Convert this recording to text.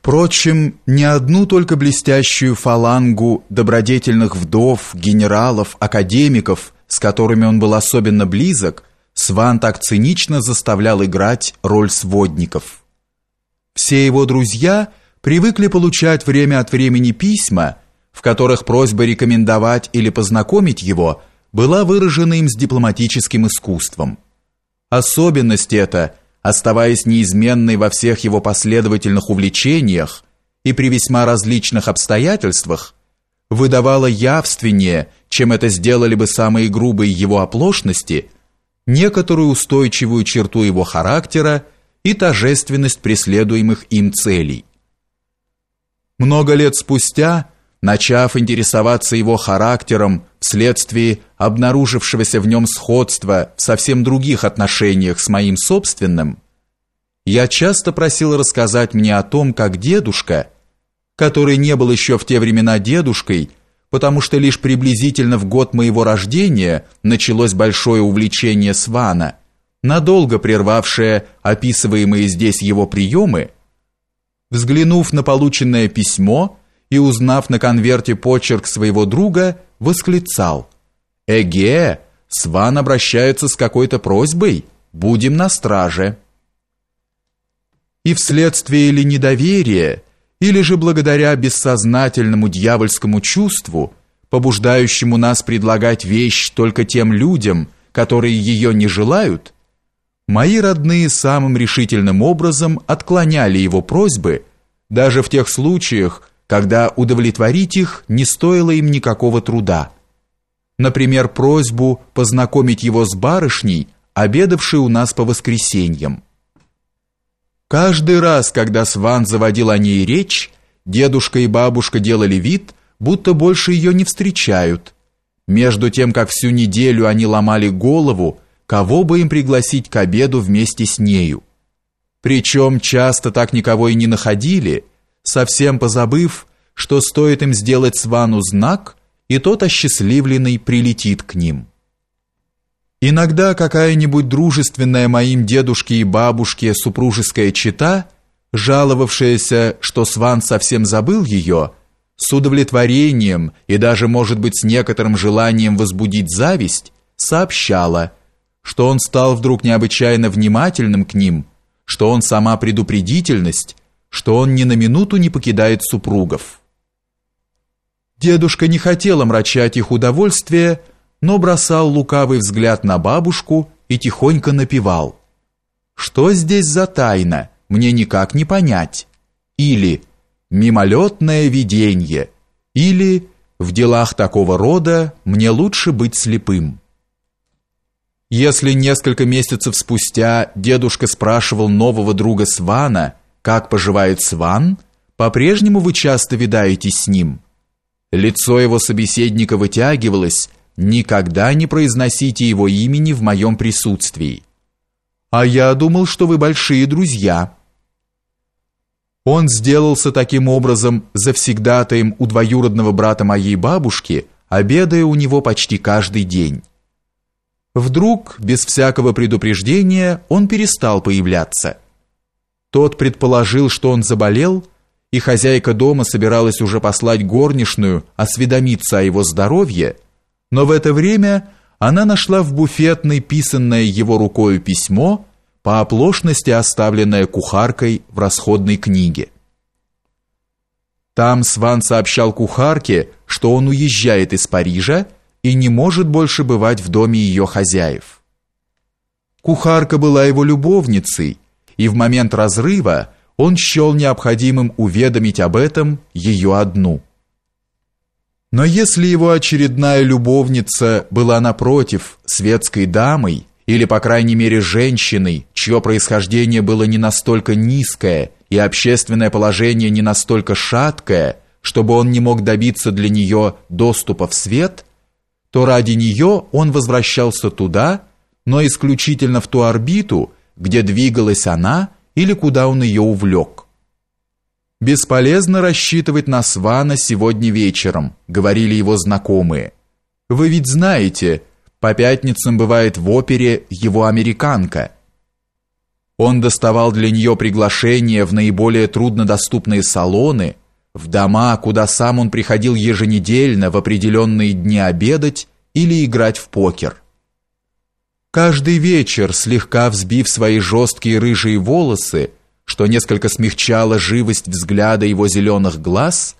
Впрочем, не одну только блестящую фалангу добродетельных вдов, генералов, академиков, с которыми он был особенно близок, Сван так цинично заставлял играть роль сводников. Все его друзья привыкли получать время от времени письма, в которых просьба рекомендовать или познакомить его была выражена им с дипломатическим искусством. Особенность эта – оставаясь неизменной во всех его последовательных увлечениях и при весьма различных обстоятельствах, выдавала явственнее, чем это сделали бы самые грубые его оплошности, некоторую устойчивую черту его характера и торжественность преследуемых им целей. Много лет спустя, начав интересоваться его характером вследствие обнаружившегося в нем сходства в совсем других отношениях с моим собственным, я часто просил рассказать мне о том, как дедушка, который не был еще в те времена дедушкой, потому что лишь приблизительно в год моего рождения началось большое увлечение Свана, надолго прервавшее описываемые здесь его приемы, взглянув на полученное письмо и узнав на конверте почерк своего друга, восклицал «Эге, Сван обращается с какой-то просьбой, будем на страже». И вследствие или недоверия, или же благодаря бессознательному дьявольскому чувству, побуждающему нас предлагать вещь только тем людям, которые ее не желают, мои родные самым решительным образом отклоняли его просьбы, даже в тех случаях, когда удовлетворить их не стоило им никакого труда. Например, просьбу познакомить его с барышней, обедавшей у нас по воскресеньям. Каждый раз, когда Сван заводил о ней речь, дедушка и бабушка делали вид, будто больше ее не встречают. Между тем, как всю неделю они ломали голову, кого бы им пригласить к обеду вместе с нею. Причем часто так никого и не находили, совсем позабыв, что стоит им сделать Свану знак, и тот осчастливленный прилетит к ним. Иногда какая-нибудь дружественная моим дедушке и бабушке супружеская чета, жаловавшаяся, что Сван совсем забыл ее, с удовлетворением и даже, может быть, с некоторым желанием возбудить зависть, сообщала, что он стал вдруг необычайно внимательным к ним, что он сама предупредительность, что он ни на минуту не покидает супругов. Дедушка не хотел омрачать их удовольствие, но бросал лукавый взгляд на бабушку и тихонько напевал. «Что здесь за тайна? Мне никак не понять». Или «Мимолетное видение». Или «В делах такого рода мне лучше быть слепым». Если несколько месяцев спустя дедушка спрашивал нового друга Свана, как поживает Сван, по-прежнему вы часто видаетесь с ним. Лицо его собеседника вытягивалось, Никогда не произносите его имени в моем присутствии. А я думал, что вы большие друзья. Он сделался таким образом завсегдатаем у двоюродного брата моей бабушки, обедая у него почти каждый день. Вдруг, без всякого предупреждения, он перестал появляться. Тот предположил, что он заболел, и хозяйка дома собиралась уже послать горничную осведомиться о его здоровье, но в это время она нашла в буфетной писанное его рукой письмо, по оплошности оставленное кухаркой в расходной книге. Там Сван сообщал кухарке, что он уезжает из Парижа и не может больше бывать в доме ее хозяев. Кухарка была его любовницей, и в момент разрыва он счел необходимым уведомить об этом ее одну – но если его очередная любовница была напротив светской дамой или по крайней мере женщиной, чье происхождение было не настолько низкое и общественное положение не настолько шаткое, чтобы он не мог добиться для нее доступа в свет, то ради нее он возвращался туда, но исключительно в ту орбиту, где двигалась она или куда он ее увлек. Бесполезно рассчитывать на Свана сегодня вечером, говорили его знакомые. Вы ведь знаете, по пятницам бывает в опере его американка. Он доставал для нее приглашения в наиболее труднодоступные салоны, в дома, куда сам он приходил еженедельно в определенные дни обедать или играть в покер. Каждый вечер, слегка взбив свои жесткие рыжие волосы, что несколько смягчало живость взгляда его зеленых глаз,